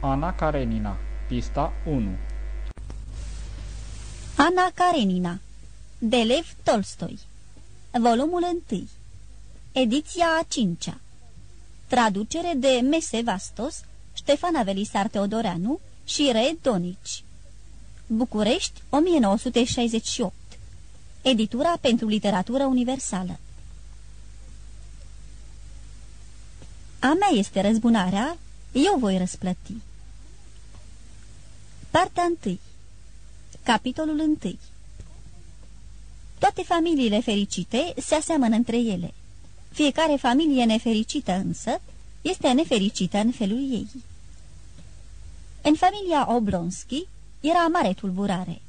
Ana Karenina Pista 1 Ana Karenina de Lev Tolstoi Volumul 1 Ediția a cincea. Traducere de Mese Vastos, Ștefana Velisar Teodoreanu și Re Donici. București, 1968 Editura pentru literatură universală. A mea este răzbunarea, eu voi răsplăti. Partea 1 Capitolul 1 Toate familiile fericite se aseamănă între ele. Fiecare familie nefericită însă este nefericită în felul ei. În familia Oblonski era mare tulburare.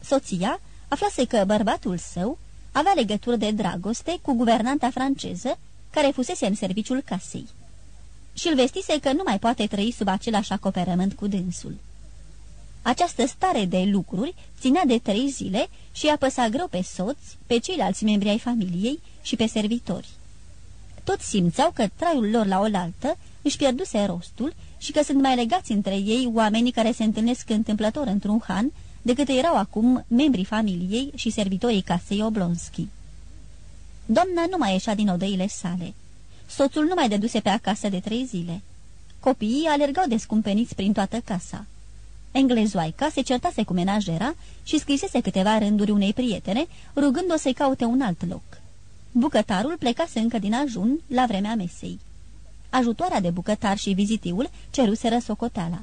Soția aflase că bărbatul său avea legături de dragoste cu guvernanta franceză care fusese în serviciul casei. Și îl vestise că nu mai poate trăi sub același acoperământ cu dânsul. Această stare de lucruri ținea de trei zile și apăsa greu pe soți, pe ceilalți membri ai familiei și pe servitori. Toți simțeau că traiul lor la oaltă își pierduse rostul și că sunt mai legați între ei oamenii care se întâlnesc întâmplător într-un han decât erau acum membrii familiei și servitorii casei Oblonski. Doamna nu mai ieșea din odăile sale. Soțul nu mai deduse pe acasă de trei zile. Copiii alergau descumpeniți prin toată casa. Englezoaica se certase cu menajera și scrisese câteva rânduri unei prietene, rugând-o să-i caute un alt loc. Bucătarul plecase încă din ajun la vremea mesei. Ajutoarea de bucătar și vizitiul ceruseră socoteala.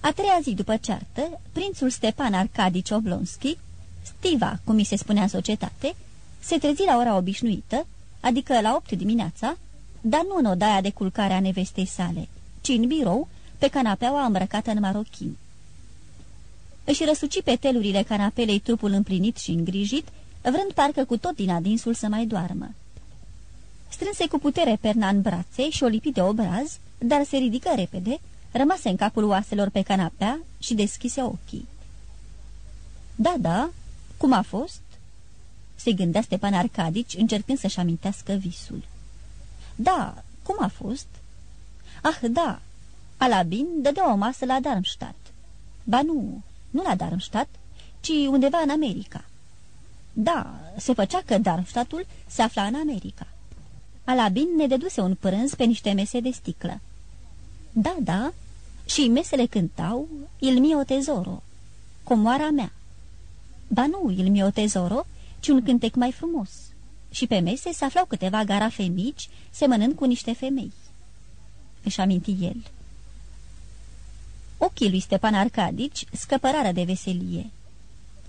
A treia zi după ceartă, prințul Stepan Arcadici Oblonski, Stiva, cum mi se spunea în societate, se trezi la ora obișnuită, adică la opt dimineața, dar nu în odaia de culcare a nevestei sale, ci în birou, pe canapeaua îmbrăcată în marochin. Își răsuci pe telurile canapelei trupul împlinit și îngrijit, vrând parcă cu tot din adinsul să mai doarmă. Strânse cu putere perna în brațe și o lipi de obraz, dar se ridică repede, rămase în capul oaselor pe canapea și deschise ochii. Da, da, cum a fost?" se gândea Stepan Arcadici, încercând să-și amintească visul. Da, cum a fost?" Ah, da, Alabin dădea o masă la Darmstadt. Ba nu, nu la Darmstadt, ci undeva în America. Da, se făcea că Darmstadtul se afla în America. Alabin ne deduse un prânz pe niște mese de sticlă. Da, da, și mesele cântau Il mio tesoro, comoara mea. Ba nu, Il mio tesoro, ci un cântec mai frumos. Și pe mese se aflau câteva garafe mici, semănând cu niște femei. Își aminti el. Ochii lui Stepan Arcadici scăpărară de veselie.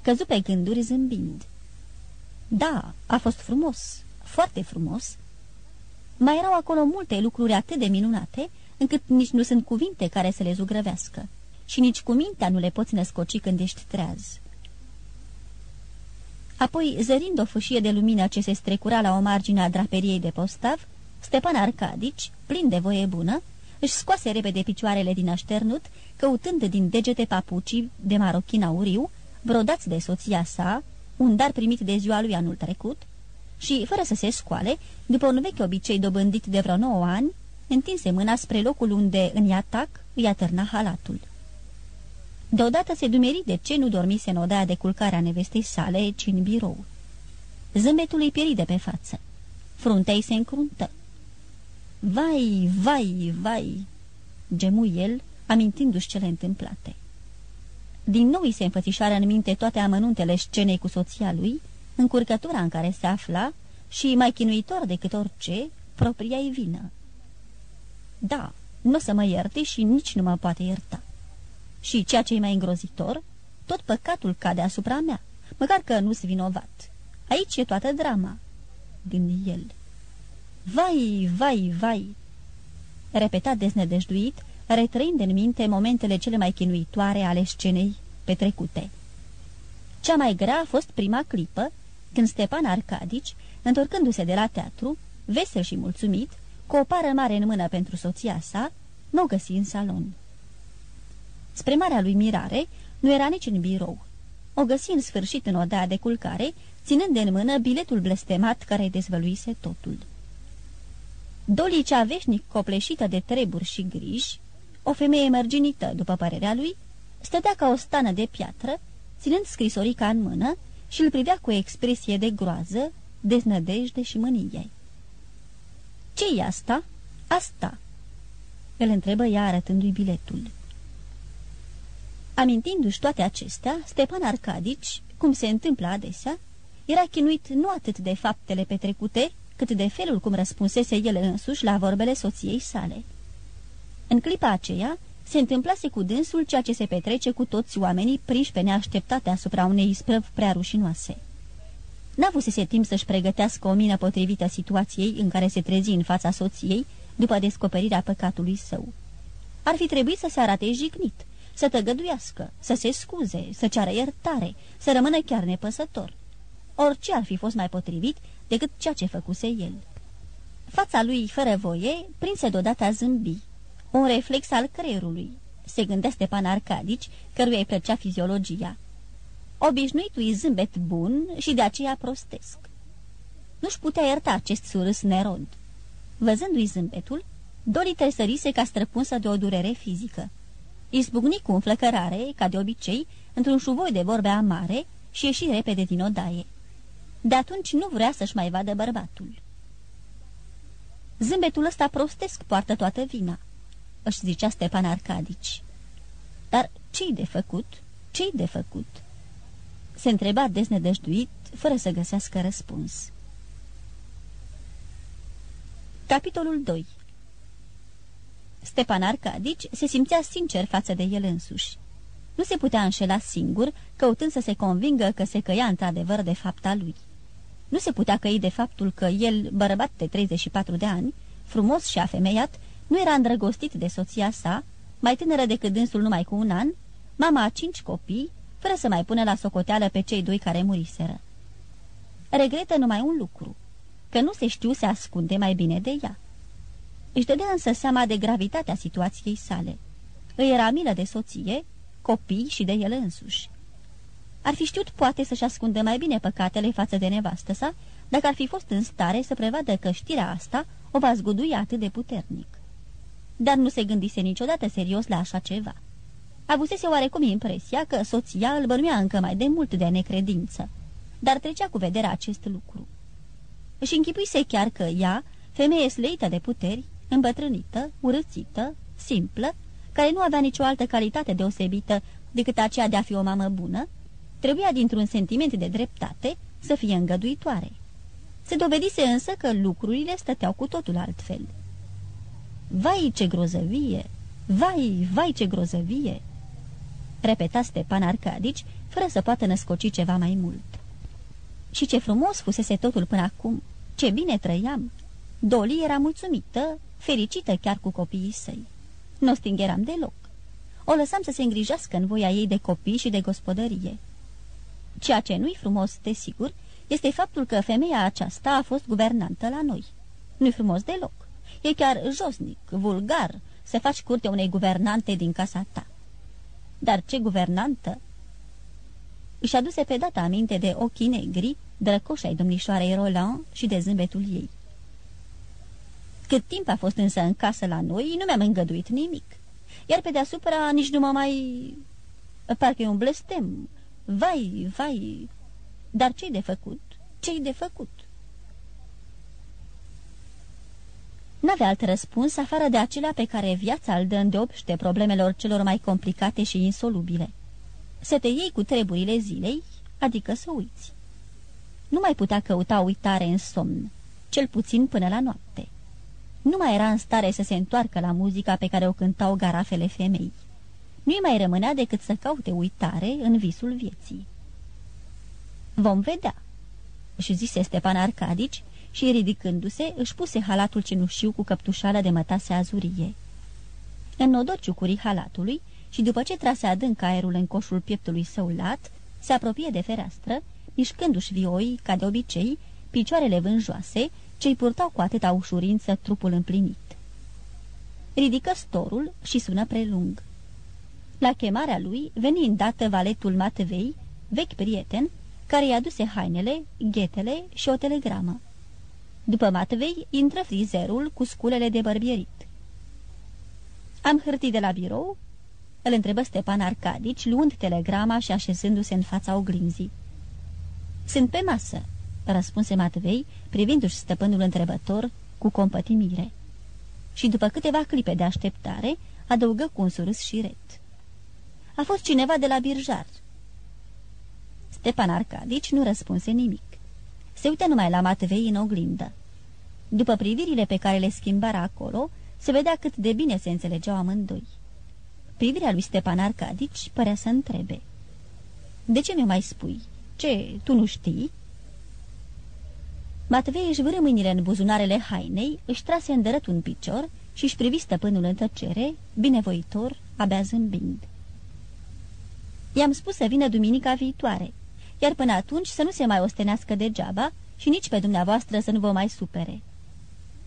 Căzu pe gânduri zâmbind. Da, a fost frumos, foarte frumos. Mai erau acolo multe lucruri atât de minunate, încât nici nu sunt cuvinte care să le zugrăvească. Și nici cu mintea nu le poți născoci când ești treaz. Apoi, zărind o fâșie de lumină ce se strecura la o margine a draperiei de postav, Stepan Arcadici, plin de voie bună, își scoase repede picioarele din așternut, căutând din degete papucii de marochin auriu, brodați de soția sa, un dar primit de ziua lui anul trecut, și, fără să se scoale, după un vechi obicei dobândit de vreo nouă ani, întinse mâna spre locul unde, în atac, îi atârna halatul. Deodată se dumeri de ce nu dormise în odaia de culcare a nevestei sale, ci în birou. Zâmbetul îi pieri de pe față. Fruntea îi se încruntă. Vai, vai, vai!" gemu el, amintindu-și cele întâmplate. Din nou îi se înfățișoară în minte toate amănuntele scenei cu soția lui, încurcătura în care se afla și, mai chinuitor decât orice, propria-i vină. Da, nu o să mă ierte și nici nu mă poate ierta. Și ceea ce e mai îngrozitor, tot păcatul cade asupra mea, măcar că nu-s vinovat. Aici e toată drama, gândi el. Vai, vai, vai! Repeta deznădăjduit, retrăind în minte momentele cele mai chinuitoare ale scenei petrecute. Cea mai grea a fost prima clipă, când Stepan Arcadici, întorcându-se de la teatru, vesel și mulțumit, cu o pară mare în mână pentru soția sa, nu o găsi în salon. Spre marea lui mirare, nu era nici în birou. O găsi în sfârșit în odaia de culcare, ținând în mână biletul blestemat care îi dezvăluise totul. Doli cea veșnic copleșită de treburi și griji, o femeie mărginită, după părerea lui, stătea ca o stană de piatră, ținând scrisorica în mână și îl privea cu o expresie de groază, deznădejde și mânie. ce e asta?" Asta." Îl întrebă ea arătându-i biletul. Amintindu-și toate acestea, Stepan Arcadici, cum se întâmplă adesea, era chinuit nu atât de faptele petrecute, cât de felul cum răspunsese el însuși la vorbele soției sale. În clipa aceea, se întâmplase cu dânsul ceea ce se petrece cu toți oamenii prinși pe neașteptate asupra unei isprăvi prea rușinoase. N-avusese timp să-și pregătească o mină potrivită situației în care se trezi în fața soției după descoperirea păcatului său. Ar fi trebuit să se arate jignit, să tăgăduiască, să se scuze, să ceară iertare, să rămână chiar nepăsător. Orice ar fi fost mai potrivit decât ceea ce făcuse el. Fața lui, fără voie, prinse deodată a zâmbi. Un reflex al creierului, se gândea Stepan Arcadici, căruia îi plăcea fiziologia. Obișnuitui zâmbet bun și de aceea prostesc. Nu-și putea ierta acest surâs nerod. Văzându-i zâmbetul, Doli tresărise ca străpunsă de o durere fizică. Izbucni cu înflăcărare, ca de obicei, într-un șuvoi de vorbe amare și ieși repede din odaie. De atunci nu vrea să-și mai vadă bărbatul. Zâmbetul ăsta prostesc poartă toată vina, își zicea Stepan Arcadici. Dar ce-i de făcut? Ce-i de făcut? Se întreba deznădăjduit, fără să găsească răspuns. Capitolul 2 Stepan Arcadici se simțea sincer față de el însuși. Nu se putea înșela singur, căutând să se convingă că se căia într-adevăr de fapta lui. Nu se putea căi de faptul că el, bărbat de 34 de ani, frumos și afemeiat, nu era îndrăgostit de soția sa, mai tânără decât dânsul numai cu un an, mama a cinci copii, fără să mai pună la socoteală pe cei doi care muriseră. Regretă numai un lucru, că nu se știu să ascunde mai bine de ea. Își dădea însă seama de gravitatea situației sale. Îi era milă de soție, copii și de el însuși. Ar fi știut poate să-și ascundă mai bine păcatele față de nevastă sa, dacă ar fi fost în stare să prevadă că știrea asta o va zgudui atât de puternic. Dar nu se gândise niciodată serios la așa ceva. Avusese oarecum impresia că soția îl bănuia încă mai de mult de necredință, dar trecea cu vederea acest lucru. Își închipuise chiar că ea, femeie sleită de puteri, îmbătrânită, urâțită, simplă, care nu avea nicio altă calitate deosebită decât aceea de a fi o mamă bună, trebuia dintr-un sentiment de dreptate să fie îngăduitoare. Se dovedise însă că lucrurile stăteau cu totul altfel. Vai ce grozăvie! Vai, vai ce grozăvie! Repeta Stepan Arcadici, fără să poată născoci ceva mai mult. Și ce frumos fusese totul până acum! Ce bine trăiam! Doli era mulțumită, fericită chiar cu copiii săi. Nu stingeram deloc. O lăsam să se îngrijească în voia ei de copii și de gospodărie. Ceea ce nu-i frumos, desigur, este faptul că femeia aceasta a fost guvernantă la noi. Nu-i frumos deloc. E chiar josnic, vulgar, să faci curte unei guvernante din casa ta. Dar ce guvernantă? Își aduse pe data aminte de ochii negri, drăcoși ai domnișoarei Roland și de zâmbetul ei. Cât timp a fost însă în casă la noi, nu mi-am îngăduit nimic. Iar pe deasupra nici nu mă mai... Parcă e un blestem. Vai, vai... Dar ce-i de făcut? Ce-i de făcut? N-avea alt răspuns afară de acela pe care viața îl dă îndeopște problemelor celor mai complicate și insolubile. Să te iei cu treburile zilei, adică să uiți. Nu mai putea căuta uitare în somn, cel puțin până la noapte nu mai era în stare să se întoarcă la muzica pe care o cântau garafele femei. Nu-i mai rămânea decât să caute uitare în visul vieții. Vom vedea, își zise Stepan Arcadici și, ridicându-se, își puse halatul cenușiu cu căptușală de mătase azurie. Înnodă ciucurii halatului și, după ce trase adânc aerul în coșul pieptului său lat, se apropie de fereastră, mișcându-și vioi, ca de obicei, picioarele vânjoase ce-i purtau cu atâta ușurință trupul împlinit. Ridică storul și sună prelung. La chemarea lui veni îndată valetul Matvei, vechi prieten, care i-a aduse hainele, ghetele și o telegramă. După Matvei intră frizerul cu sculele de bărbierit. Am hârtii de la birou?" Îl întrebă Stepan Arcadici, luând telegrama și așezându-se în fața oglinzii. Sunt pe masă," răspunse Matvei, privindu-și stăpânul întrebător cu compătimire. Și după câteva clipe de așteptare, adăugă cu un surâs și ret. A fost cineva de la birjar." Stepan Arcadici nu răspunse nimic. Se uită numai la Matvei în oglindă. După privirile pe care le schimbara acolo, se vedea cât de bine se înțelegeau amândoi. Privirea lui Stepan Arcadici părea să întrebe. De ce mi-o mai spui? Ce, tu nu știi?" Matvei își vârâ mâinile în buzunarele hainei, își trase îndărăt un picior și își privi stăpânul în tăcere, binevoitor, abia zâmbind. I-am spus să vină duminica viitoare, iar până atunci să nu se mai ostenească degeaba și nici pe dumneavoastră să nu vă mai supere.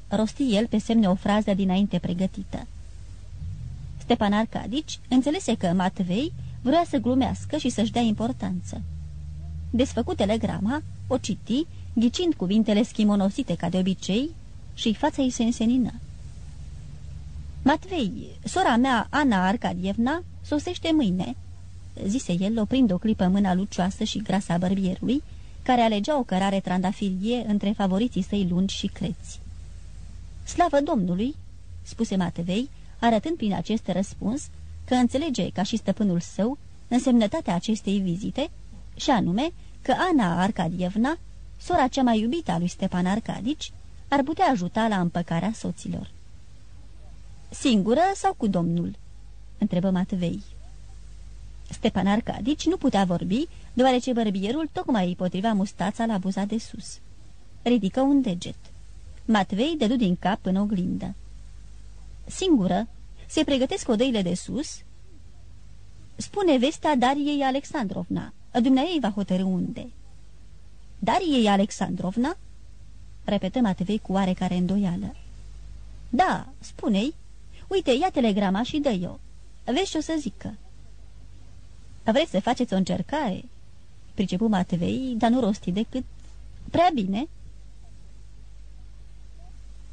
Rosti el pe semne o frază dinainte pregătită. Stepan Arcadici înțelese că Matvei vrea să glumească și să-și dea importanță. Desfăcut telegrama, o citi, ghicind cuvintele schimonosite ca de obicei, și fața ei se însenină. Matvei, sora mea, Ana Arcadievna, sosește mâine," zise el, oprind o clipă mâna lucioasă și grasa bărbierului, care alegea o cărare trandafirie între favoriții săi lungi și creți. Slavă Domnului!" spuse Matvei, arătând prin acest răspuns că înțelege, ca și stăpânul său, însemnătatea acestei vizite, și anume că Ana Arcadievna, sora cea mai iubită a lui Stepan Arcadici, ar putea ajuta la împăcarea soților. Singură sau cu domnul?" întrebă Matvei. Stepan Arcadici nu putea vorbi, deoarece bărbierul tocmai îi potriva mustața la buza de sus. Ridică un deget. Matvei dădu din cap în oglindă. Singură? Se pregătesc odăile de sus?" Spune vestea Dariei Alexandrovna. Dumnezeu va hotărâ unde." Dariei Alexandrovna?" Repetă Matvei cu oarecare îndoială. Da, spune-i. Uite, ia telegrama și dă-i-o. Vezi ce o să zică." Vreți să faceți o încercare?" Pricepu Matvei, dar nu rosti decât... Prea bine."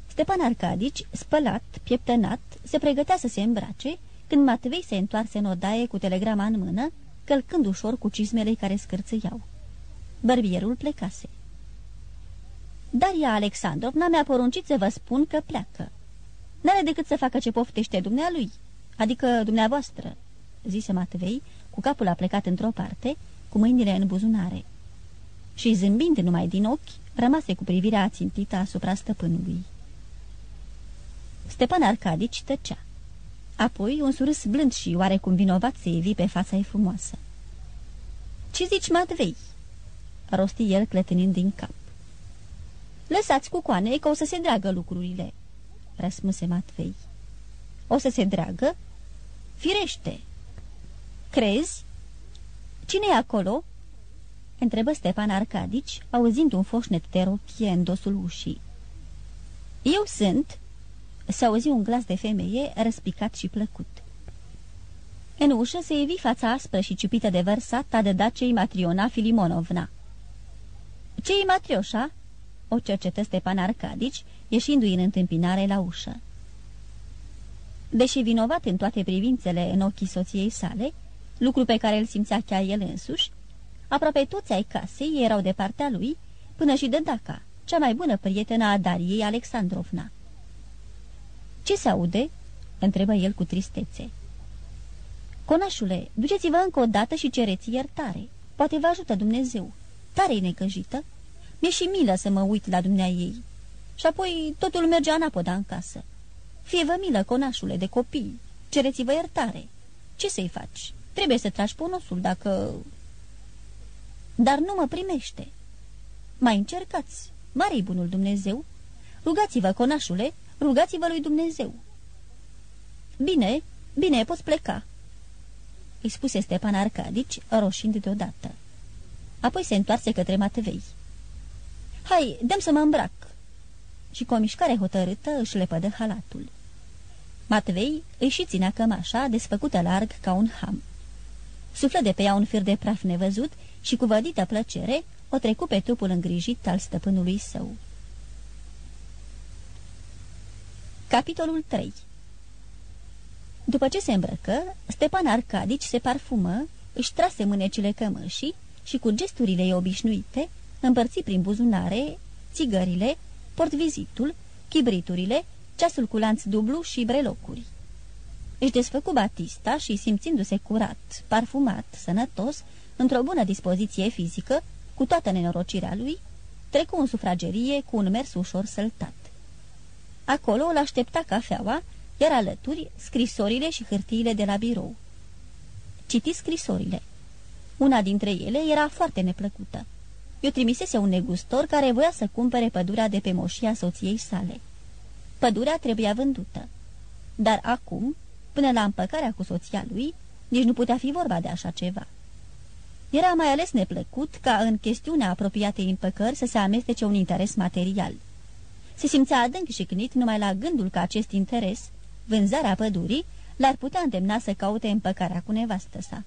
Stepan Arcadici, spălat, pieptănat, se pregătea să se îmbrace, când Matvei se întoarse în odaie cu telegrama în mână, călcând ușor cu cizmele care scârțâiau. Bărbierul plecase. Daria Alexandrovna mi-a poruncit să vă spun că pleacă. N-are decât să facă ce poftește dumnealui, adică dumneavoastră, zise Matvei, cu capul a plecat într-o parte, cu mâinile în buzunare. Și zâmbind numai din ochi, rămase cu privirea ațintită asupra stăpânului. Stepan Arcadici tăcea. Apoi un surâs blând și oarecum vinovat se evi pe fața ei frumoasă. Ce zici, Matvei?" rosti el clătinind din cap. Lăsați cu coane că o să se dragă lucrurile," răspunse Matvei. O să se dragă? Firește!" Crezi?" cine e acolo?" întrebă Stepan Arcadici, auzind un foșnet de rochie în dosul ușii. Eu sunt," se auzi un glas de femeie răspicat și plăcut. În ușă se evi fața aspră și ciupită de vărsat a de dacei Matriona Filimonovna. Ce-i Matrioșa?" o cercetă Stepan Arcadici, ieșindu-i în întâmpinare la ușă. Deși vinovat în toate privințele în ochii soției sale, lucru pe care îl simțea chiar el însuși, aproape toți ai casei erau de partea lui, până și de Daca, cea mai bună prietenă a Dariei Alexandrovna. Ce se aude?" întrebă el cu tristețe. Conașule, duceți-vă încă o dată și cereți iertare. Poate vă ajută Dumnezeu. Tare-i necăjită. Mi-e și milă să mă uit la dumnea ei. Și apoi totul merge anapoda în casă. Fie-vă milă, conașule, de copii. Cereți-vă iertare. Ce să-i faci? Trebuie să tragi ponosul dacă... Dar nu mă primește. Mai încercați. Mare-i bunul Dumnezeu. Rugați-vă, conașule, rugați-vă lui Dumnezeu. Bine, bine, poți pleca, îi spuse Stepan Arcadici, roșind deodată. Apoi se întoarse către Matvei. Hai, dăm să mă îmbrac!" Și cu o mișcare hotărâtă își lepădă halatul. Matvei își și ținea cămașa, desfăcută larg ca un ham. Suflă de pe ea un fir de praf nevăzut și cu vădită plăcere o trecu pe trupul îngrijit al stăpânului său. Capitolul 3 După ce se îmbrăcă, Stepan Arcadici se parfumă, își trase mânecile cămășii și cu gesturile ei obișnuite împărți prin buzunare țigările, portvizitul, chibriturile, ceasul cu lanț dublu și brelocuri. Își desfăcu Batista și, simțindu-se curat, parfumat, sănătos, într-o bună dispoziție fizică, cu toată nenorocirea lui, trecu în sufragerie cu un mers ușor săltat. Acolo îl aștepta cafeaua, iar alături scrisorile și hârtiile de la birou. Citi scrisorile. Una dintre ele era foarte neplăcută. Eu trimisese un negustor care voia să cumpere pădurea de pe moșia soției sale. Pădurea trebuia vândută. Dar acum, până la împăcarea cu soția lui, nici nu putea fi vorba de așa ceva. Era mai ales neplăcut ca în chestiunea apropiatei împăcări să se amestece un interes material. Se simțea adânc și cnit numai la gândul că acest interes, vânzarea pădurii, l-ar putea îndemna să caute împăcarea cu nevastă sa.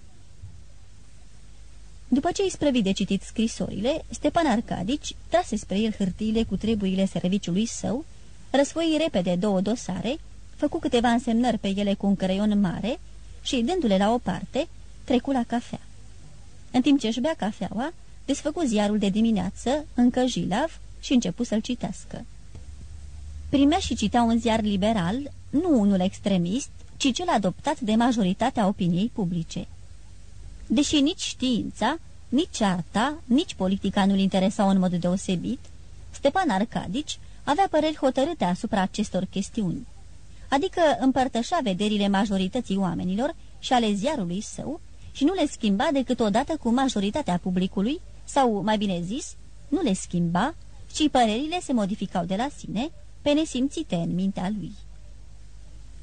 După ce îi sprăvi de citit scrisorile, Stepan Arcadici trase spre el hârtiile cu treburile serviciului său, răsfoi repede două dosare, făcu câteva însemnări pe ele cu un creion mare și, dându-le la o parte, trecu la cafea. În timp ce își bea cafeaua, desfăcu ziarul de dimineață, încă jilav, și începu să-l citească. Primea și citea un ziar liberal, nu unul extremist, ci cel adoptat de majoritatea opiniei publice. Deși nici știința, nici arta, nici politica nu-l interesau în mod deosebit, Stepan Arcadici avea păreri hotărâte asupra acestor chestiuni, adică împărtășea vederile majorității oamenilor și ale ziarului său și nu le schimba decât odată cu majoritatea publicului, sau, mai bine zis, nu le schimba, ci părerile se modificau de la sine, pe nesimțite în mintea lui.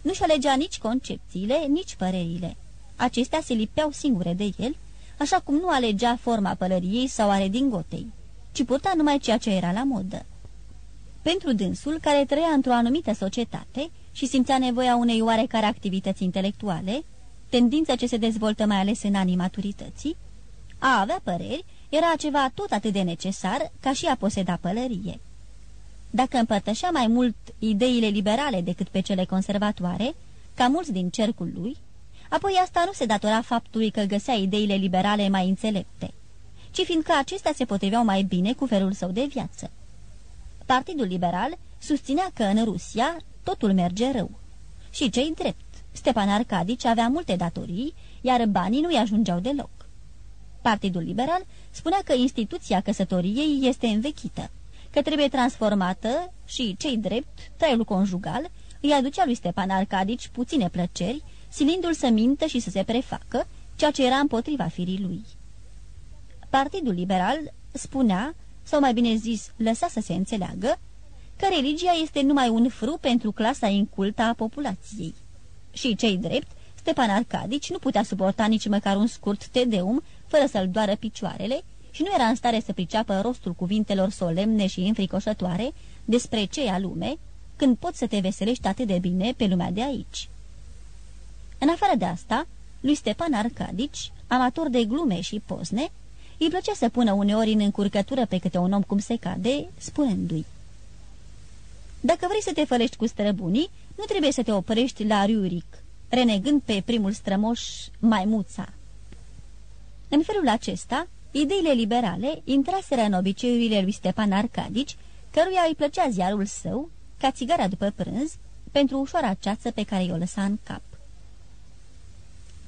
Nu-și alegea nici concepțiile, nici părerile. Acestea se lipeau singure de el, așa cum nu alegea forma pălăriei sau a redingotei, ci purta numai ceea ce era la modă. Pentru dânsul, care trăia într-o anumită societate și simțea nevoia unei oarecare activități intelectuale, tendință ce se dezvoltă mai ales în anii maturității, a avea păreri era ceva tot atât de necesar ca și a poseda pălărie. Dacă împărtășea mai mult ideile liberale decât pe cele conservatoare, ca mulți din cercul lui, apoi asta nu se datora faptului că găsea ideile liberale mai înțelepte, ci fiindcă acestea se potriveau mai bine cu felul său de viață. Partidul Liberal susținea că în Rusia totul merge rău. Și cei drept, Stepan Arcadici avea multe datorii, iar banii nu-i ajungeau deloc. Partidul Liberal spunea că instituția căsătoriei este învechită, că trebuie transformată și, cei drept, traiul conjugal, îi aducea lui Stepan Arcadici puține plăceri, silindu-l să mintă și să se prefacă, ceea ce era împotriva firii lui. Partidul Liberal spunea, sau mai bine zis, lăsa să se înțeleagă, că religia este numai un fru pentru clasa incultă a populației. Și cei drept, Stepan Arcadici nu putea suporta nici măcar un scurt tedeum fără să-l doară picioarele și nu era în stare să priceapă rostul cuvintelor solemne și înfricoșătoare despre ceea lume, când poți să te veselești atât de bine pe lumea de aici. În afară de asta, lui Stepan Arcadici, amator de glume și pozne, îi plăcea să pună uneori în încurcătură pe câte un om cum se cade, spunându-i. Dacă vrei să te fălești cu străbunii, nu trebuie să te oprești la Riuric, renegând pe primul strămoș Maimuța. În felul acesta, ideile liberale intraseră în obiceiurile lui Stepan Arcadici, căruia îi plăcea ziarul său, ca țigara după prânz, pentru ușoara ceață pe care i-o lăsa în cap.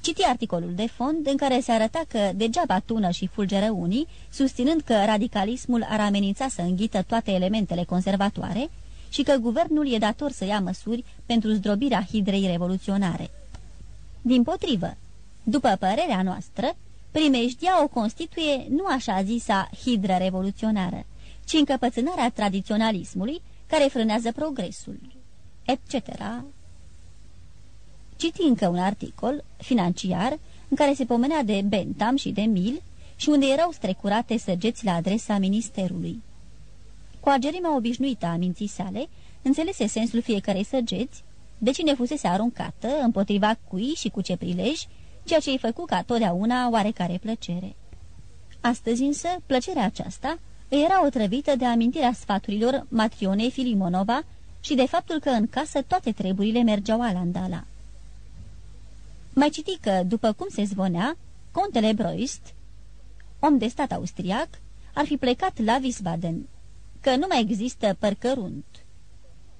Citi articolul de fond în care se arăta că degeaba tună și fulgeră unii, susținând că radicalismul ar amenința să înghită toate elementele conservatoare și că guvernul e dator să ia măsuri pentru zdrobirea hidrei revoluționare. Din potrivă, după părerea noastră, primejdia o constituie nu așa zisa hidră revoluționară, ci încăpățânarea tradiționalismului care frânează progresul, etc., Citi încă un articol financiar în care se pomenea de Bentham și de Mil și unde erau strecurate săgeți la adresa ministerului. Cu agerimea obișnuită a minții sale, înțelese sensul fiecarei săgeți, de cine fusese aruncată, împotriva cui și cu ce prilej, ceea ce îi făcu ca totdeauna oarecare plăcere. Astăzi însă, plăcerea aceasta îi era otrăvită de amintirea sfaturilor Matrionei Filimonova și de faptul că în casă toate treburile mergeau alandala. Mai citi că, după cum se zvonea, contele Broist, om de stat austriac, ar fi plecat la Wiesbaden, că nu mai există părcărunt.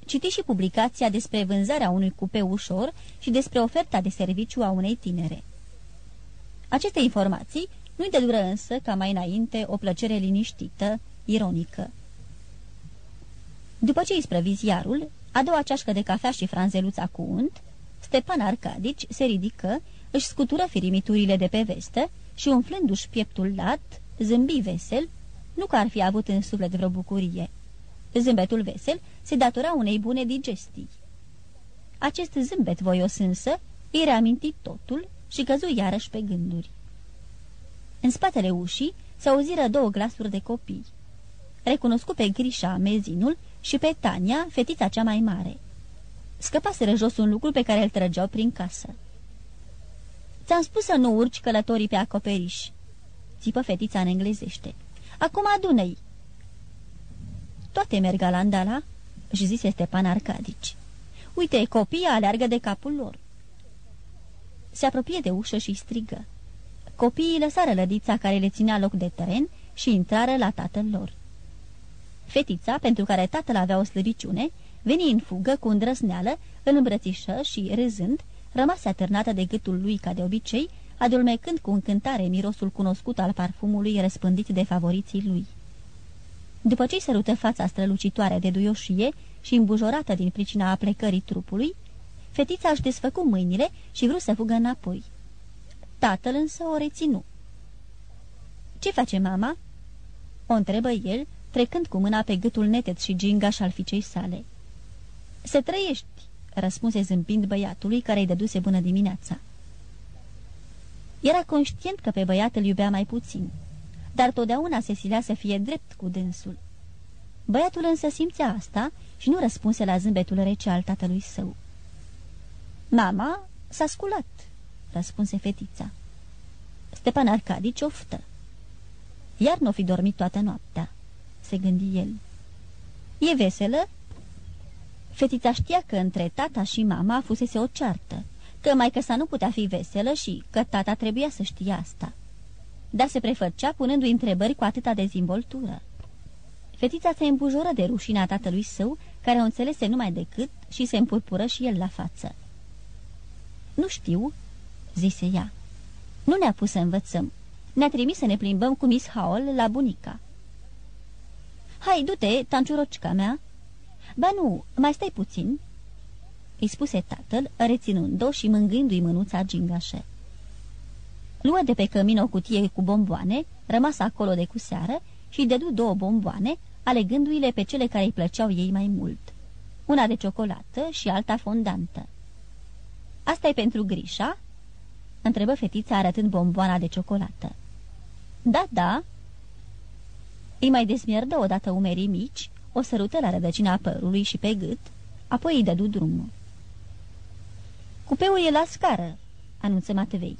Citi și publicația despre vânzarea unui cupe ușor și despre oferta de serviciu a unei tinere. Aceste informații nu-i de dură însă, ca mai înainte, o plăcere liniștită, ironică. După ce îi ziarul, a doua ceașcă de cafea și franzeluța cu unt, Stepan Arcadici se ridică, își scutură firimiturile de pe vestă și, umflându-și pieptul lat, zâmbi vesel, nu că ar fi avut în suflet vreo bucurie. Zâmbetul vesel se datora unei bune digestii. Acest zâmbet voios însă îi reaminti totul și căzu iarăși pe gânduri. În spatele ușii se auziră două glasuri de copii. Recunoscu pe Grișa mezinul și pe Tania, fetița cea mai mare. Scăpaseră jos un lucru pe care îl trăgeau prin casă. Ți-am spus să nu urci călătorii pe acoperiș," țipă fetița în englezește. Acum adună-i!" Toate merg la Andala," își zise Stepan Arcadici. Uite, copiii aleargă de capul lor." Se apropie de ușă și strigă. Copiii lăsară lădița care le ținea loc de teren și intrară la tatăl lor. Fetița, pentru care tatăl avea o slăbiciune, veni în fugă cu îndrăsneală, îl îmbrățișă și, râzând, rămase atârnată de gâtul lui ca de obicei, adulmecând cu încântare mirosul cunoscut al parfumului răspândit de favoriții lui. După ce-i sărută fața strălucitoare de duioșie și îmbujorată din pricina aplecării trupului, fetița își desfăcu mâinile și vrut să fugă înapoi. Tatăl însă o reținu. Ce face mama?" o întrebă el, trecând cu mâna pe gâtul neted și gingaș al ficei sale. Se trăiești," răspunse zâmbind băiatului care îi dăduse bună dimineața. Era conștient că pe băiat îl iubea mai puțin, dar totdeauna se silea să fie drept cu dânsul. Băiatul însă simțea asta și nu răspunse la zâmbetul rece al tatălui său. Mama s-a sculat," răspunse fetița. Stepan Arcadici oftă. Iar nu fi dormit toată noaptea, se gândi el. E veselă? Fetița știa că între tata și mama fusese o ceartă, că mai sa nu putea fi veselă și că tata trebuia să știe asta. Dar se prefăcea punându-i întrebări cu atâta dezvoltură. Fetița se îmbujoră de rușinea tatălui său, care o înțelese numai decât și se împurpură și el la față. Nu știu," zise ea. Nu ne-a pus să învățăm. Ne-a trimis să ne plimbăm cu Miss Howell la bunica." Hai, du-te, tanciurocica mea." Ba nu, mai stai puțin," îi spuse tatăl, reținând-o și mângându-i mânuța gingașă. Luă de pe cămin o cutie cu bomboane, rămasă acolo de cu seară și dădu două bomboane, alegându-i-le pe cele care îi plăceau ei mai mult. Una de ciocolată și alta fondantă. asta e pentru Grișa?" întrebă fetița arătând bomboana de ciocolată. Da, da." Îi mai desmierdă odată umerii mici, o sărută la rădăcina părului și pe gât, apoi îi dădu drumul. Cupeul e la scară," anunță Matvei.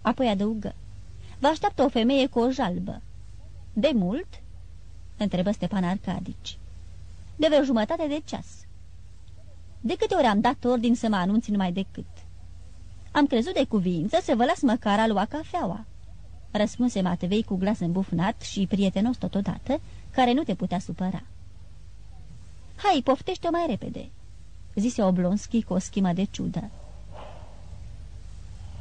Apoi adăugă. Vă așteaptă o femeie cu o jalbă." De mult?" întrebă Stepan Arcadici. De vreo jumătate de ceas." De câte ori am dat ordin să mă anunți numai decât?" Am crezut de cuvință să vă las măcar a lua cafeaua." Răspunse Matvei cu glas îmbufnat și prietenos totodată, care nu te putea supăra. Hai, poftește-o mai repede," zise Oblonski cu o schimă de ciudă.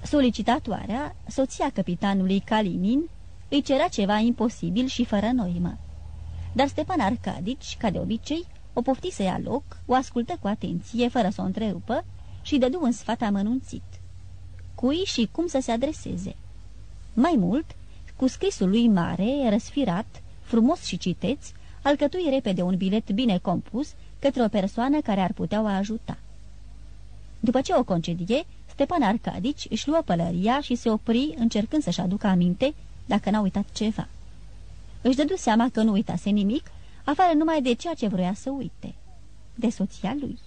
Solicitatoarea, soția capitanului Kalinin, îi cerea ceva imposibil și fără noimă. Dar Stepan Arcadici, ca de obicei, o pofti să ia loc, o ascultă cu atenție, fără să o întrerupă, și dădu un sfat amănunțit. Cui și cum să se adreseze. Mai mult, cu scrisul lui mare, răsfirat, frumos și citeț, alcătui repede un bilet bine compus către o persoană care ar putea o ajuta. După ce o concedie, Stepan Arcadici își luă pălăria și se opri încercând să-și aducă aminte dacă n-a uitat ceva. Își dădu seama că nu uitase nimic, afară numai de ceea ce vroia să uite. De soția lui.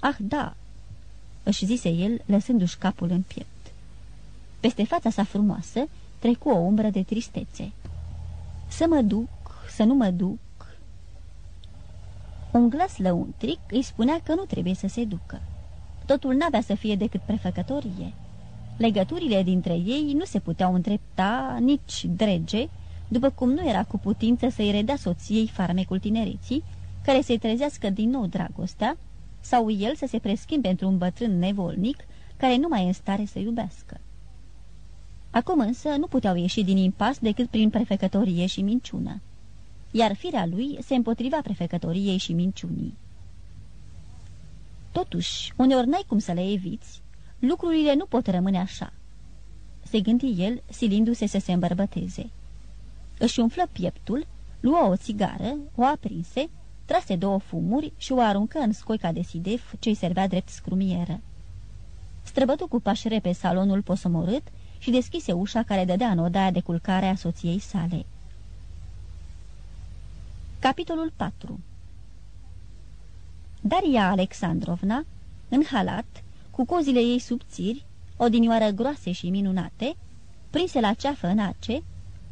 Ah, da, își zise el, lăsându-și capul în piept. Peste fața sa frumoasă trecu o umbră de tristețe. Să mă duc, să nu mă duc. Un glas lăuntric îi spunea că nu trebuie să se ducă. Totul n-avea să fie decât prefăcătorie. Legăturile dintre ei nu se puteau întrepta nici drege, după cum nu era cu putință să-i redea soției farmecul tinereții, care să-i trezească din nou dragostea, sau el să se preschimbe pentru un bătrân nevolnic care nu mai e în stare să iubească. Acum însă nu puteau ieși din impas decât prin prefecătorie și minciună, iar firea lui se împotriva prefecătoriei și minciunii. Totuși, uneori n-ai cum să le eviți, lucrurile nu pot rămâne așa. Se gândi el, silindu-se să se îmbărbăteze. Își umflă pieptul, luă o țigară, o aprinse, trase două fumuri și o aruncă în scoica de sidef ce-i servea drept scrumieră. Străbătu cu pași pe salonul posomorât și deschise ușa care dădea în odaia de culcare a soției sale. Capitolul 4 Daria Alexandrovna, în halat, cu cozile ei subțiri, odinioară groase și minunate, prinse la ceafă în ace,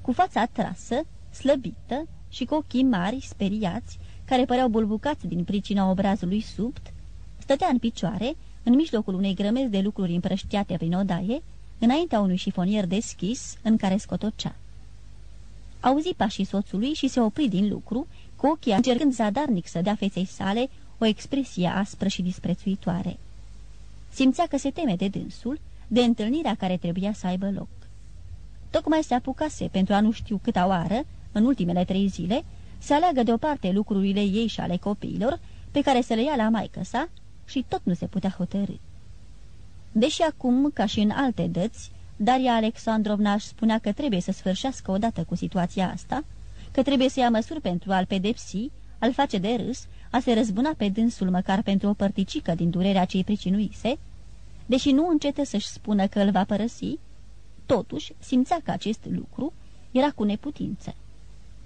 cu fața trasă, slăbită și cu ochii mari, speriați, care păreau bulbucați din pricina obrazului subt, stătea în picioare, în mijlocul unei grămezi de lucruri împrăștiate prin odaie, înaintea unui șifonier deschis în care scotocea. Auzi pașii soțului și se opri din lucru, cu ochii încercând zadarnic să dea feței sale o expresie aspră și disprețuitoare. Simțea că se teme de dânsul, de întâlnirea care trebuia să aibă loc. Tocmai se apucase pentru a nu știu câta oară, în ultimele trei zile, să aleagă deoparte lucrurile ei și ale copiilor, pe care să le ia la maică sa, și tot nu se putea hotărâ. Deși acum, ca și în alte dăți, Daria Alexandrovna își spunea că trebuie să sfârșească odată cu situația asta, că trebuie să ia măsuri pentru a-l pedepsi, a-l face de râs, a se răzbuna pe dânsul măcar pentru o părticică din durerea ce-i pricinuise, deși nu încetă să-și spună că îl va părăsi, totuși simțea că acest lucru era cu neputință.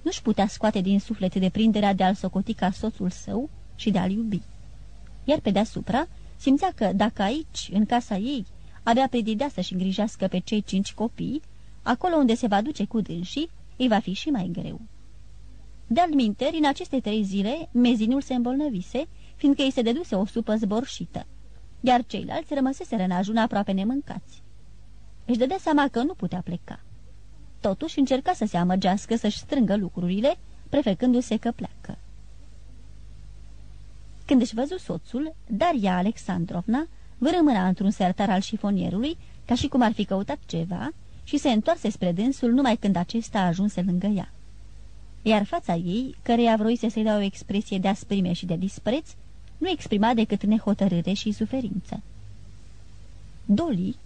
Nu-și putea scoate din suflet de prinderea de a-l socoti ca soțul său și de a-l iubi. Iar pe deasupra simțea că dacă aici, în casa ei, avea predidea să-și îngrijească pe cei cinci copii, acolo unde se va duce cu dânsii, îi va fi și mai greu. De-al minteri, în aceste trei zile, mezinul se îmbolnăvise, fiindcă îi se deduse o supă zborșită, iar ceilalți rămăseseră în ajun aproape nemâncați. Își dădea seama că nu putea pleca. Totuși încerca să se amăgească, să-și strângă lucrurile, prefecându-se că pleacă. Când își văzu soțul, Daria Alexandrovna vâră mâna într-un sertar al șifonierului, ca și cum ar fi căutat ceva, și se întoarse spre dânsul numai când acesta ajunse lângă ea iar fața ei, căreia vroise să-i dea o expresie de asprime și de dispreț, nu exprima decât nehotărâre și suferință. Doli,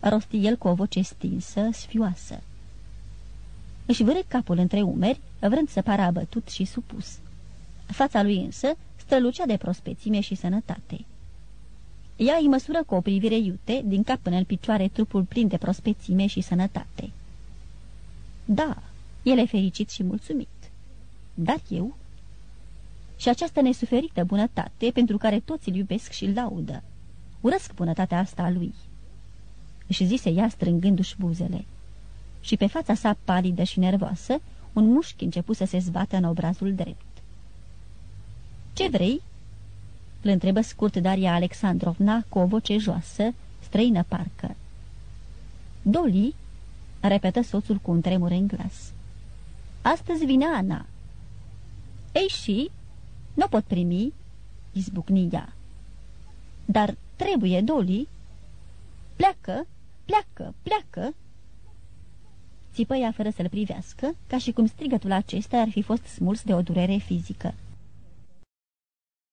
rosti el cu o voce stinsă, sfioasă. Își vâră capul între umeri, vrând să pară abătut și supus. Fața lui însă strălucea de prospețime și sănătate. Ea îi măsură cu o privire iute, din cap până în picioare, trupul plin de prospețime și sănătate. Da, el e fericit și mulțumit. Dar eu? Și această nesuferită bunătate pentru care toți îl iubesc și îl laudă. Urăsc bunătatea asta a lui. Își zise ea strângându-și buzele. Și pe fața sa palidă și nervoasă, un mușchi începu să se zbată în obrazul drept. Ce vrei?" îl întrebă scurt Daria Alexandrovna cu o voce joasă, străină parcă. Doli, repetă soțul cu un tremur în glas. Astăzi vine Ana." Ei și? Nu pot primi?" izbucni ea. Dar trebuie, Doli." Pleacă, pleacă, pleacă!" Țipă ea fără să-l privească, ca și cum strigătul acesta ar fi fost smuls de o durere fizică.